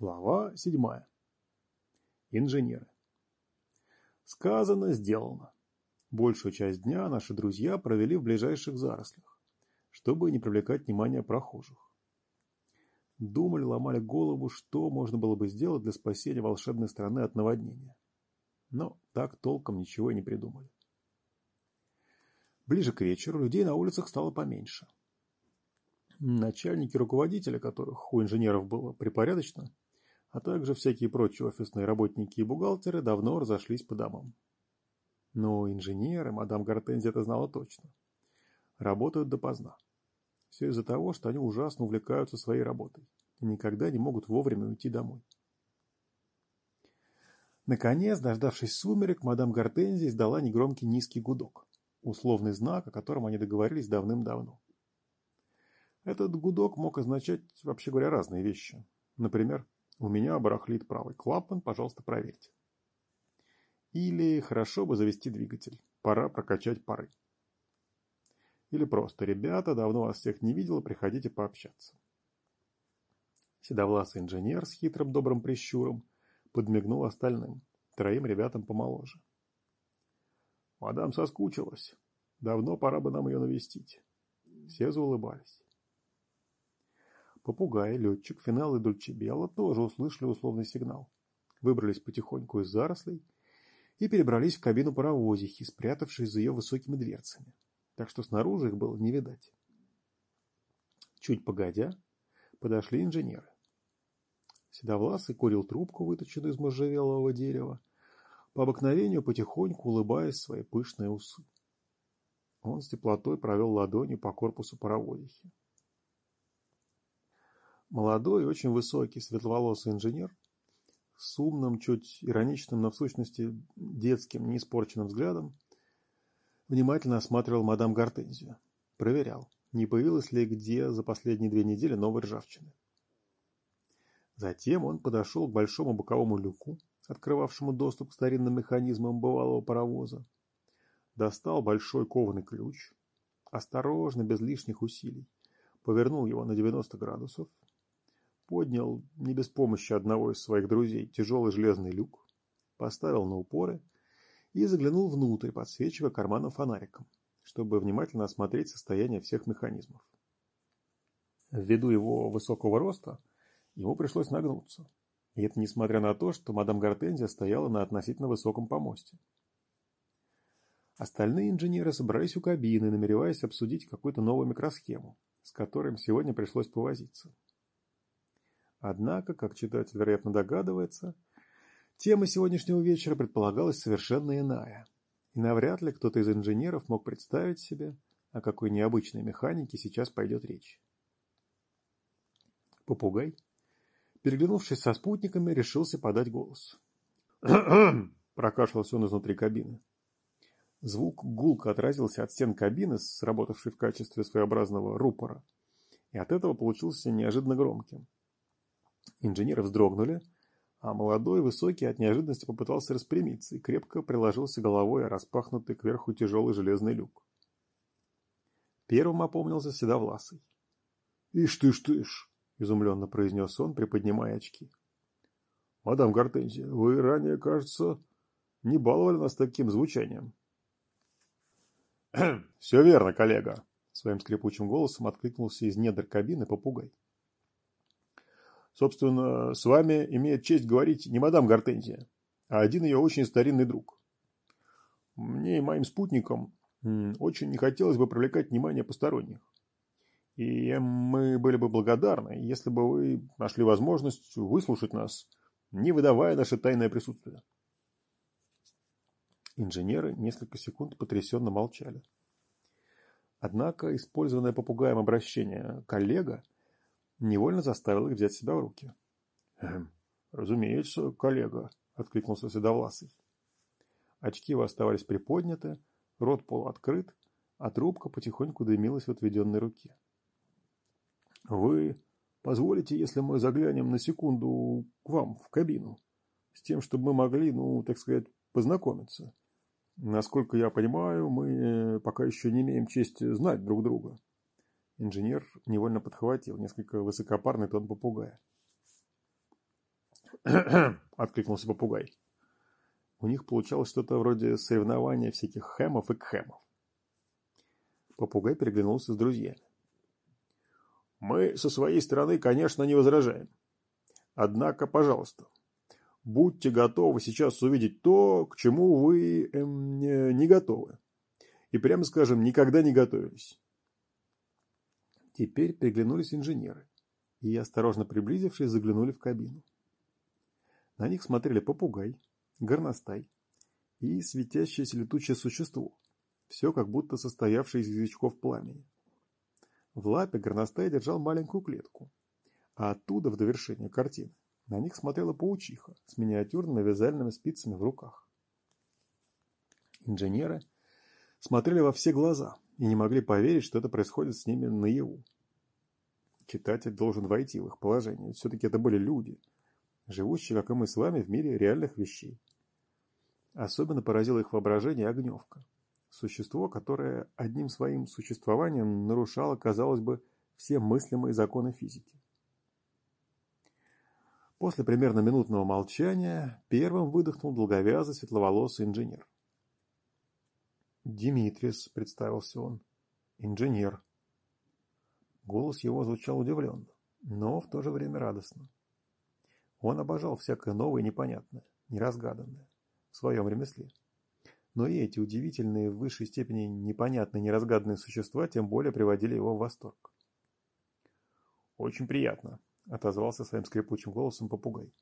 Глава седьмая. Инженеры. Сказано, сделано. Большую часть дня наши друзья провели в ближайших зарослях, чтобы не привлекать внимания прохожих. Думали, ломали голову, что можно было бы сделать для спасения волшебной страны от наводнения. Но так толком ничего и не придумали. Ближе к вечеру людей на улицах стало поменьше. Начальники руководители, которых у инженеров было припорядочно, а также всякие прочие офисные работники и бухгалтеры давно разошлись по домам. Но инженеры, мадам Гортензи это знала точно, работают допоздна. Все из-за того, что они ужасно увлекаются своей работой и никогда не могут вовремя уйти домой. Наконец, дождавшись сумерек, мадам Гортензи издала негромкий низкий гудок, условный знак, о котором они договорились давным-давно. Этот гудок мог означать, вообще говоря, разные вещи. Например, у меня барахлит правый клапан, пожалуйста, проверьте. Или хорошо бы завести двигатель, пора прокачать пары. Или просто, ребята, давно вас всех не видел, приходите пообщаться. Седовласый инженер с хитрым добрым прищуром подмигнул остальным, троим ребятам помоложе. Мадам соскучилась. Давно пора бы нам ее навестить. Все заулыбались. Попугай, летчик, финал и Дульчебелла тоже услышали условный сигнал. Выбрались потихоньку из зарослей и перебрались в кабину паровозихи, спрятавшись за ее высокими дверцами. Так что снаружи их было не видать. Чуть погодя, подошли инженеры. Седовласый курил трубку, выточенную из можжевелового дерева, по обыкновению потихоньку улыбаясь своей пышной усы. Он с теплотой провел ладонью по корпусу паровозихи. Молодой, очень высокий, светловолосый инженер с умным, чуть ироничным, но в сущности детским, неиспорченным взглядом внимательно осматривал мадам Гортензию. Проверял, не появилось ли где за последние две недели новой ржавчины. Затем он подошел к большому боковому люку, открывавшему доступ к старинным механизмам бывалого паровоза, достал большой кованый ключ, осторожно, без лишних усилий, повернул его на 90 градусов поднял, не без помощи одного из своих друзей, тяжелый железный люк, поставил на упоры и заглянул внутрь, подсвечивая карманом фонариком, чтобы внимательно осмотреть состояние всех механизмов. Ввиду его высокого роста, ему пришлось нагнуться. И это несмотря на то, что мадам Гортензия стояла на относительно высоком помосте. Остальные инженеры собрались у кабины, намереваясь обсудить какую-то новую микросхему, с которой сегодня пришлось повозиться. Однако, как читатель, вероятно, догадывается, тема сегодняшнего вечера предполагалась совершенно иная. И навряд ли кто-то из инженеров мог представить себе, о какой необычной механике сейчас пойдет речь. Попугай, переглянувшись со спутниками, решился подать голос. Прокашлялся он изнутри кабины. Звук гулко отразился от стен кабины, сработавшей в качестве своеобразного рупора, и от этого получился неожиданно громким. Инженеры вздрогнули, а молодой, высокий от неожиданности попытался распрямиться и крепко приложился головой о распахнутый кверху тяжелый железный люк. Первым опомнился Седовласый. «Ишь ты, ты, ишь!» — изумленно произнес он, приподнимая очки. «Мадам Гортензия, вы ранее, кажется, не баловали нас таким звучанием». «Все верно, коллега!» — своим скрипучим голосом откликнулся из недр кабины попугай. Собственно, с вами имеет честь говорить не мадам Гортензия, а один ее очень старинный друг. Мне и моим спутникам очень не хотелось бы привлекать внимание посторонних. И мы были бы благодарны, если бы вы нашли возможность выслушать нас, не выдавая наше тайное присутствие. Инженеры несколько секунд потрясенно молчали. Однако использованное попугаем обращение «коллега» невольно заставил их взять себя в руки. «Эм, разумеется, коллега», — откликнулся Седовласый. Очки его оставались приподняты, рот полуоткрыт, а трубка потихоньку дымилась в отведенной руке. «Вы позволите, если мы заглянем на секунду к вам в кабину, с тем, чтобы мы могли, ну, так сказать, познакомиться? Насколько я понимаю, мы пока еще не имеем чести знать друг друга». Инженер невольно подхватил несколько высокопарный тон попугая. откликнулся попугай. У них получалось что-то вроде соревнования всяких хэмов и кхэмов. Попугай переглянулся с друзьями. Мы со своей стороны, конечно, не возражаем. Однако, пожалуйста, будьте готовы сейчас увидеть то, к чему вы эм, не готовы. И прямо скажем, никогда не готовились. Теперь переглянулись инженеры и, осторожно приблизившись, заглянули в кабину. На них смотрели попугай, горностай и светящееся летучее существо, все как будто состоявшее из язычков пламени. В лапе горностай держал маленькую клетку, а оттуда, в довершение картины, на них смотрела паучиха с миниатюрными вязальными спицами в руках. Инженеры смотрели во все глаза и не могли поверить, что это происходит с ними наяву. Читатель должен войти в их положение, все-таки это были люди, живущие, как и мы с вами, в мире реальных вещей. Особенно поразило их воображение огневка. Существо, которое одним своим существованием нарушало, казалось бы, все мыслимые законы физики. После примерно минутного молчания первым выдохнул долговязый светловолосый инженер. «Димитрис», — представился он, — «инженер». Голос его звучал удивленно, но в то же время радостно. Он обожал всякое новое и непонятное, неразгаданное в своем ремесле. Но и эти удивительные в высшей степени непонятные, неразгаданные существа тем более приводили его в восторг. «Очень приятно», — отозвался своим скрипучим голосом попугай.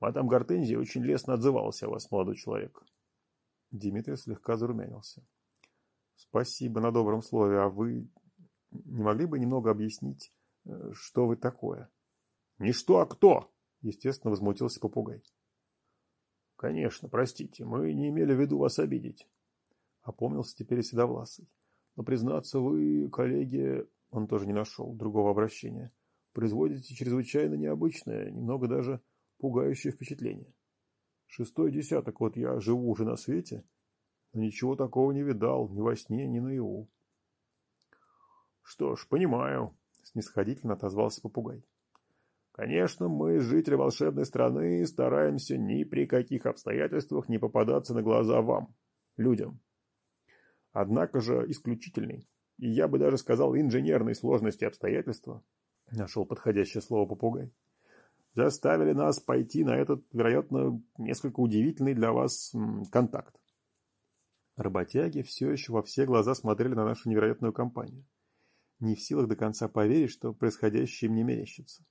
«Мадам Гортензия очень лестно отзывалась о вас, молодой человек». Дмитрий слегка зарумянился. «Спасибо на добром слове, а вы не могли бы немного объяснить, э, что вы такое?» «Не что, а кто!» Естественно, возмутился попугай. «Конечно, простите, мы не имели в виду вас обидеть», — опомнился теперь и Седовласый. «Но, признаться, вы, коллеги...» Он тоже не нашел другого обращения. «Производите чрезвычайно необычное, немного даже пугающее впечатление. Шестой десяток вот я живу уже на свете, но ничего такого не видал ни во сне, ни наяву». «Что ж, понимаю», — снисходительно отозвался попугай. Конечно, мы, жители волшебной страны, стараемся ни при каких обстоятельствах не попадаться на глаза вам, людям. Однако же исключительный, и я бы даже сказал инженерной сложности обстоятельства, нашел подходящее слово попугай, заставили нас пойти на этот, вероятно, несколько удивительный для вас контакт. Работяги все еще во все глаза смотрели на нашу невероятную компанию, не в силах до конца поверить, что происходящее им не мерещится.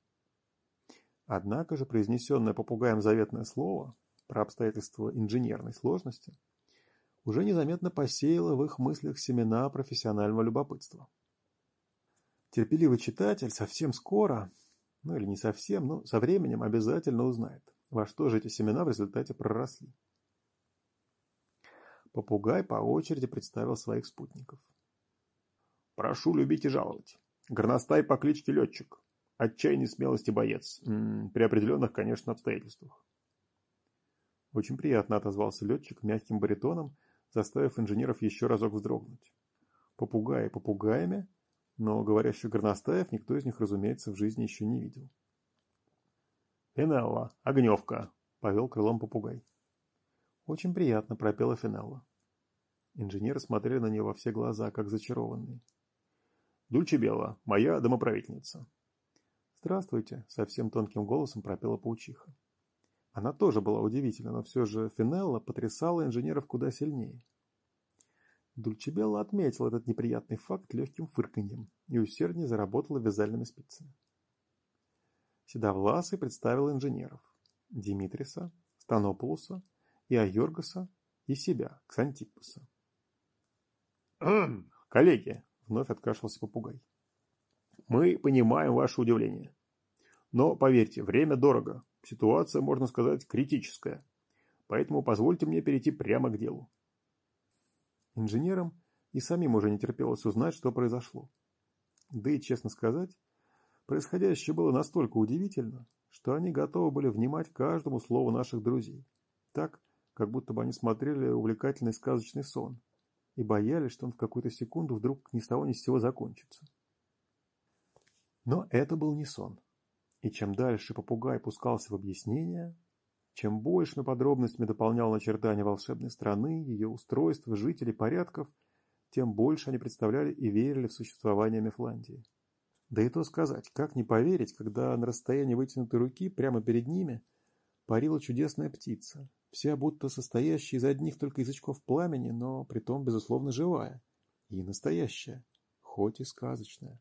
Однако же произнесенное попугаем заветное слово про обстоятельства инженерной сложности уже незаметно посеяло в их мыслях семена профессионального любопытства. Терпеливый читатель совсем скоро, ну или не совсем, но со временем обязательно узнает, во что же эти семена в результате проросли. Попугай по очереди представил своих спутников. «Прошу любить и жаловать. Горностай по кличке Летчик, отчаянной смелости боец. При определенных, конечно, обстоятельствах. Очень приятно отозвался летчик мягким баритоном, заставив инженеров еще разок вздрогнуть. Попугаи попугаями, но говорящих горностаев никто из них, разумеется, в жизни еще не видел. «Финелла, огневка!» — повел крылом попугай. «Очень приятно», — пропела Финелла. Инженеры смотрели на нее во все глаза, как зачарованные. «Дульчебела, моя домоправительница», «Здравствуйте!» — совсем тонким голосом пропела паучиха. Она тоже была удивительна, но все же Финелла потрясала инженеров куда сильнее. Дульчебелла отметила этот неприятный факт легким фырканьем и усерднее заработала вязальными спицами. Седовласый представил инженеров – Димитриса, Станопулуса, и Айоргаса, и себя, Ксантипуса. «Коллеги!» – вновь откашлялся попугай. Мы понимаем ваше удивление. Но, поверьте, время дорого. Ситуация, можно сказать, критическая. Поэтому позвольте мне перейти прямо к делу. Инженерам и самим уже не терпелось узнать, что произошло. Да и, честно сказать, происходящее было настолько удивительно, что они готовы были внимать каждому слову наших друзей. Так, как будто бы они смотрели увлекательный сказочный сон и боялись, что он в какую-то секунду вдруг ни с того ни с сего закончится. Но это был не сон. И чем дальше попугай пускался в объяснения, чем большими подробностями дополнял начертания волшебной страны, ее устройства, жителей, порядков, тем больше они представляли и верили в существование Мефландии. Да и то сказать, как не поверить, когда на расстоянии вытянутой руки прямо перед ними парила чудесная птица, вся будто состоящая из одних только язычков пламени, но притом, безусловно, живая и настоящая, хоть и сказочная.